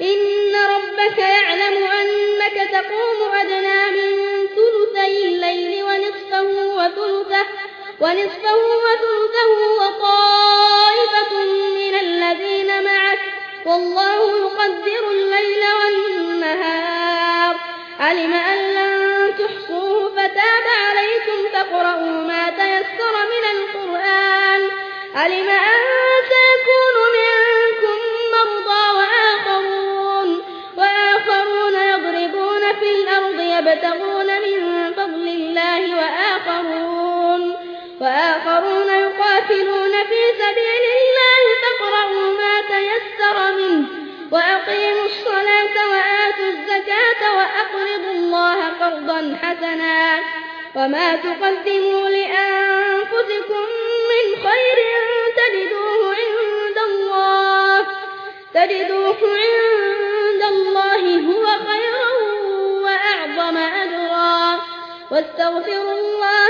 إن ربك يعلم أنك تقوم أدنى من ثلثي الليل ونصفه وثلثه, ونصفه وثلثه وطائفة من الذين معك. والله يقدر الليل والنهار. علم أن لن تحصوه فتاب عليكم فاقرؤوا ما تيسر من القرآن. علم أن يقاتلون في سبيل الله فاقرؤوا ما تيسر منه وأقيموا الصلاة وآتوا الزكاة وأقرضوا الله قرضا حسنا وما تقدموا لأنفسكم من خير تجدوه عند الله تجدوه عند الله هو خيرا وأعظم أجرا واستغفروا الله